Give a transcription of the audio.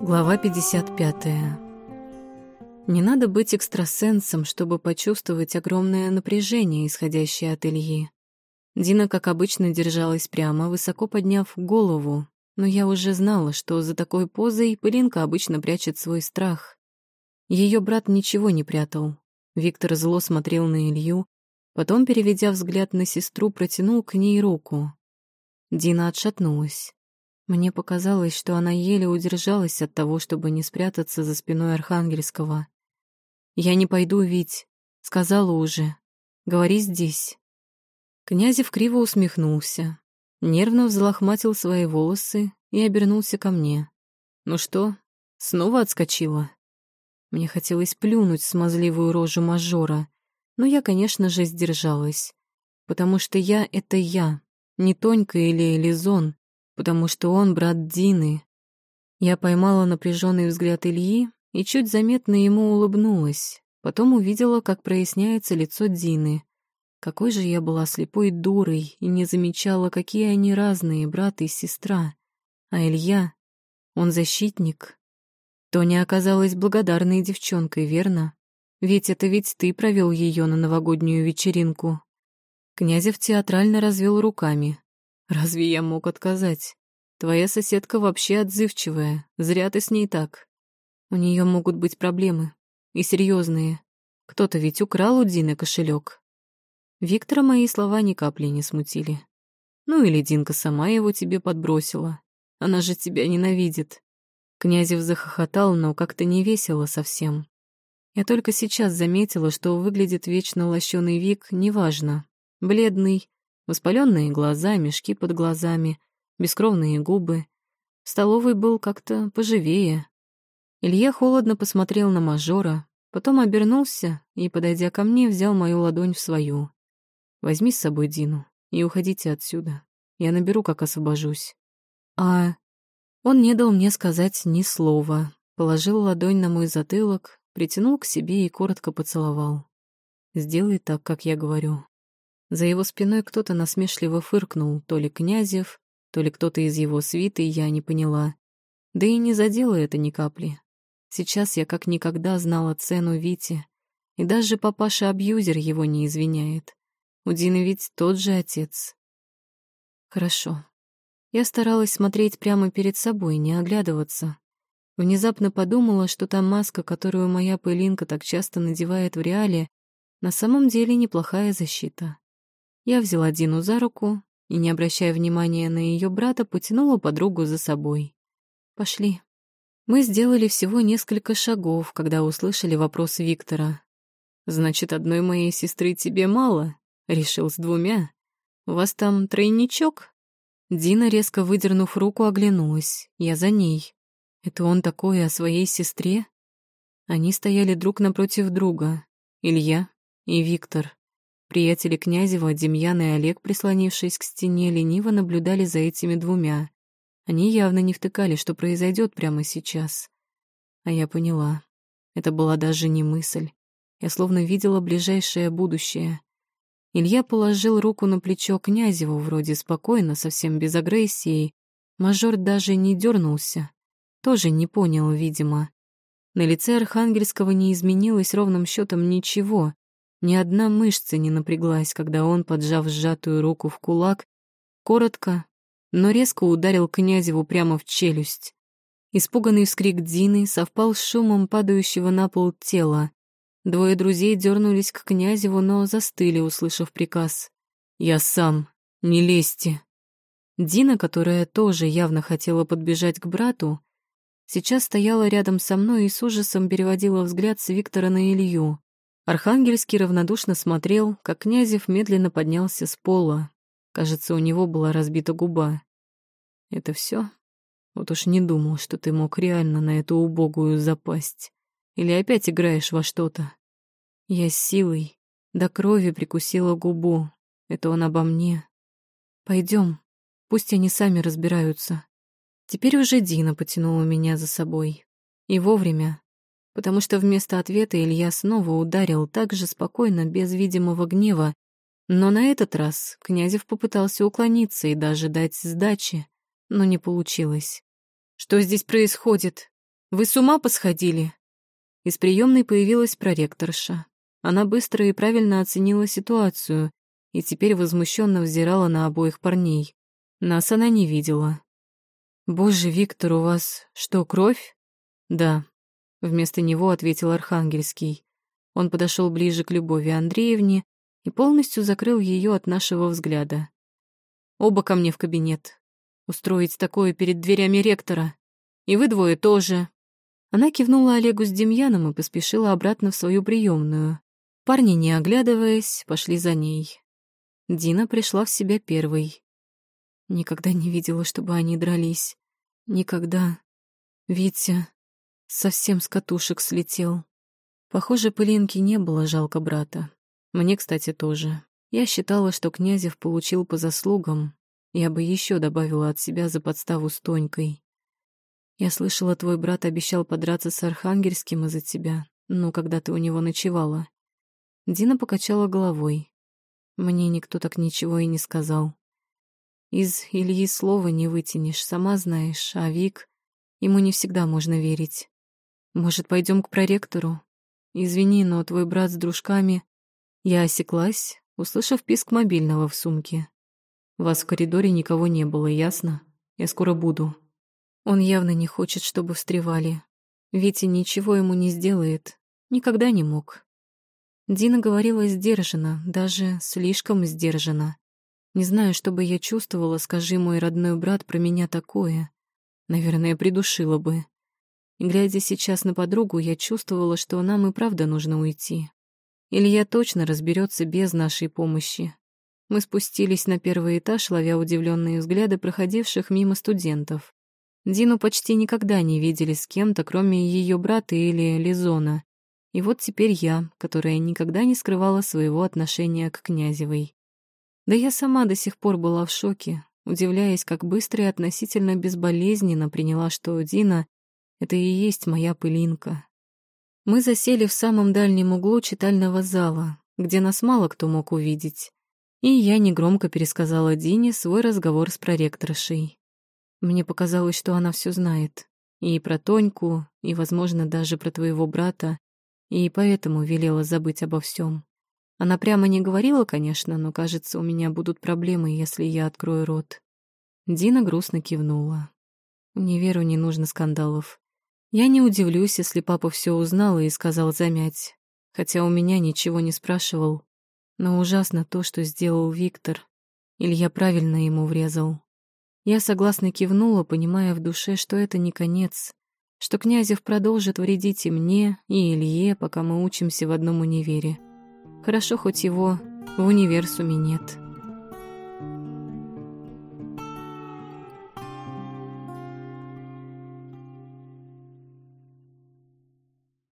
Глава 55. Не надо быть экстрасенсом, чтобы почувствовать огромное напряжение, исходящее от Ильи. Дина, как обычно, держалась прямо, высоко подняв голову, но я уже знала, что за такой позой пылинка обычно прячет свой страх. Ее брат ничего не прятал. Виктор зло смотрел на Илью, потом, переведя взгляд на сестру, протянул к ней руку. Дина отшатнулась. Мне показалось, что она еле удержалась от того, чтобы не спрятаться за спиной Архангельского. «Я не пойду, Вить», — сказала уже. «Говори здесь». Князев криво усмехнулся, нервно взлохматил свои волосы и обернулся ко мне. «Ну что, снова отскочила?» Мне хотелось плюнуть смазливую рожу мажора, но я, конечно же, сдержалась, потому что я — это я, не Тонька или Элизон, потому что он брат Дины. Я поймала напряженный взгляд Ильи и чуть заметно ему улыбнулась, потом увидела, как проясняется лицо Дины. Какой же я была слепой дурой и не замечала, какие они разные, брат и сестра. А Илья, он защитник. Тоня оказалась благодарной девчонкой, верно? Ведь это ведь ты провел ее на новогоднюю вечеринку. Князев театрально развел руками. Разве я мог отказать? Твоя соседка вообще отзывчивая, зря ты с ней так. У нее могут быть проблемы. И серьезные. Кто-то ведь украл у Дины кошелек. Виктора мои слова ни капли не смутили. Ну или Динка сама его тебе подбросила. Она же тебя ненавидит. Князев захохотал, но как-то не весело совсем. Я только сейчас заметила, что выглядит вечно лощеный Вик неважно. Бледный, воспаленные глаза, мешки под глазами, бескровные губы. В столовой был как-то поживее. Илья холодно посмотрел на мажора, потом обернулся и, подойдя ко мне, взял мою ладонь в свою. «Возьми с собой Дину и уходите отсюда. Я наберу, как освобожусь». «А...» Он не дал мне сказать ни слова, положил ладонь на мой затылок, притянул к себе и коротко поцеловал. «Сделай так, как я говорю». За его спиной кто-то насмешливо фыркнул, то ли Князев, то ли кто-то из его свиты, я не поняла. Да и не задело это ни капли. Сейчас я как никогда знала цену Вите, и даже папаша-абьюзер его не извиняет. У Дины ведь тот же отец. Хорошо. Я старалась смотреть прямо перед собой, не оглядываться. Внезапно подумала, что та маска, которую моя пылинка так часто надевает в реале, на самом деле неплохая защита. Я взяла Дину за руку и, не обращая внимания на ее брата, потянула подругу за собой. «Пошли». Мы сделали всего несколько шагов, когда услышали вопрос Виктора. «Значит, одной моей сестры тебе мало?» Решил с двумя. «У вас там тройничок?» Дина, резко выдернув руку, оглянулась. Я за ней. Это он такой о своей сестре? Они стояли друг напротив друга. Илья и Виктор. Приятели Князева, Демьян и Олег, прислонившись к стене, лениво наблюдали за этими двумя. Они явно не втыкали, что произойдет прямо сейчас. А я поняла. Это была даже не мысль. Я словно видела ближайшее будущее. Илья положил руку на плечо Князеву, вроде спокойно, совсем без агрессии. Мажор даже не дернулся. Тоже не понял, видимо. На лице Архангельского не изменилось ровным счетом ничего, ни одна мышца не напряглась, когда он, поджав сжатую руку в кулак, коротко, но резко ударил Князеву прямо в челюсть. Испуганный вскрик Дины совпал с шумом падающего на пол тела. Двое друзей дернулись к Князеву, но застыли, услышав приказ. «Я сам. Не лезьте». Дина, которая тоже явно хотела подбежать к брату, сейчас стояла рядом со мной и с ужасом переводила взгляд с Виктора на Илью. Архангельский равнодушно смотрел, как Князев медленно поднялся с пола. Кажется, у него была разбита губа. «Это все? Вот уж не думал, что ты мог реально на эту убогую запасть. Или опять играешь во что-то?» Я с силой до крови прикусила губу. Это он обо мне. Пойдем, пусть они сами разбираются. Теперь уже Дина потянула меня за собой. И вовремя, потому что вместо ответа Илья снова ударил так же спокойно, без видимого гнева, но на этот раз Князев попытался уклониться и даже дать сдачи, но не получилось. «Что здесь происходит?» Вы с ума посходили?» Из приемной появилась проректорша. Она быстро и правильно оценила ситуацию и теперь возмущенно взирала на обоих парней. Нас она не видела. «Боже, Виктор, у вас что, кровь?» «Да», — вместо него ответил Архангельский. Он подошел ближе к Любови Андреевне и полностью закрыл ее от нашего взгляда. «Оба ко мне в кабинет. Устроить такое перед дверями ректора. И вы двое тоже». Она кивнула Олегу с Демьяном и поспешила обратно в свою приемную. Парни, не оглядываясь, пошли за ней. Дина пришла в себя первой. Никогда не видела, чтобы они дрались. Никогда. Витя совсем с катушек слетел. Похоже, Пылинке не было жалко брата. Мне, кстати, тоже. Я считала, что Князев получил по заслугам. Я бы еще добавила от себя за подставу с Тонькой. Я слышала, твой брат обещал подраться с Архангельским из-за тебя, ну, когда ты у него ночевала. Дина покачала головой. Мне никто так ничего и не сказал. Из Ильи слова не вытянешь, сама знаешь, а Вик... Ему не всегда можно верить. Может, пойдем к проректору? Извини, но твой брат с дружками... Я осеклась, услышав писк мобильного в сумке. Вас в коридоре никого не было, ясно? Я скоро буду. Он явно не хочет, чтобы встревали. Витя ничего ему не сделает. Никогда не мог. Дина говорила сдержанно, даже слишком сдержанно. Не знаю, что бы я чувствовала, скажи мой родной брат про меня такое. Наверное, придушила бы. Глядя сейчас на подругу, я чувствовала, что нам и правда нужно уйти. Илья точно разберется без нашей помощи. Мы спустились на первый этаж, ловя удивленные взгляды проходивших мимо студентов. Дину почти никогда не видели с кем-то, кроме ее брата или Лизона. И вот теперь я, которая никогда не скрывала своего отношения к Князевой. Да я сама до сих пор была в шоке, удивляясь, как быстро и относительно безболезненно приняла, что Дина — это и есть моя пылинка. Мы засели в самом дальнем углу читального зала, где нас мало кто мог увидеть, и я негромко пересказала Дине свой разговор с проректоршей. Мне показалось, что она все знает, и про Тоньку, и, возможно, даже про твоего брата, и поэтому велела забыть обо всем. Она прямо не говорила, конечно, но, кажется, у меня будут проблемы, если я открою рот. Дина грустно кивнула. Не веру, не нужно скандалов. Я не удивлюсь, если папа все узнал и сказал замять, хотя у меня ничего не спрашивал. Но ужасно то, что сделал Виктор. Или я правильно ему врезал. Я согласно кивнула, понимая в душе, что это не конец, что Князев продолжит вредить и мне, и Илье, пока мы учимся в одном универе. Хорошо, хоть его в универсуме нет.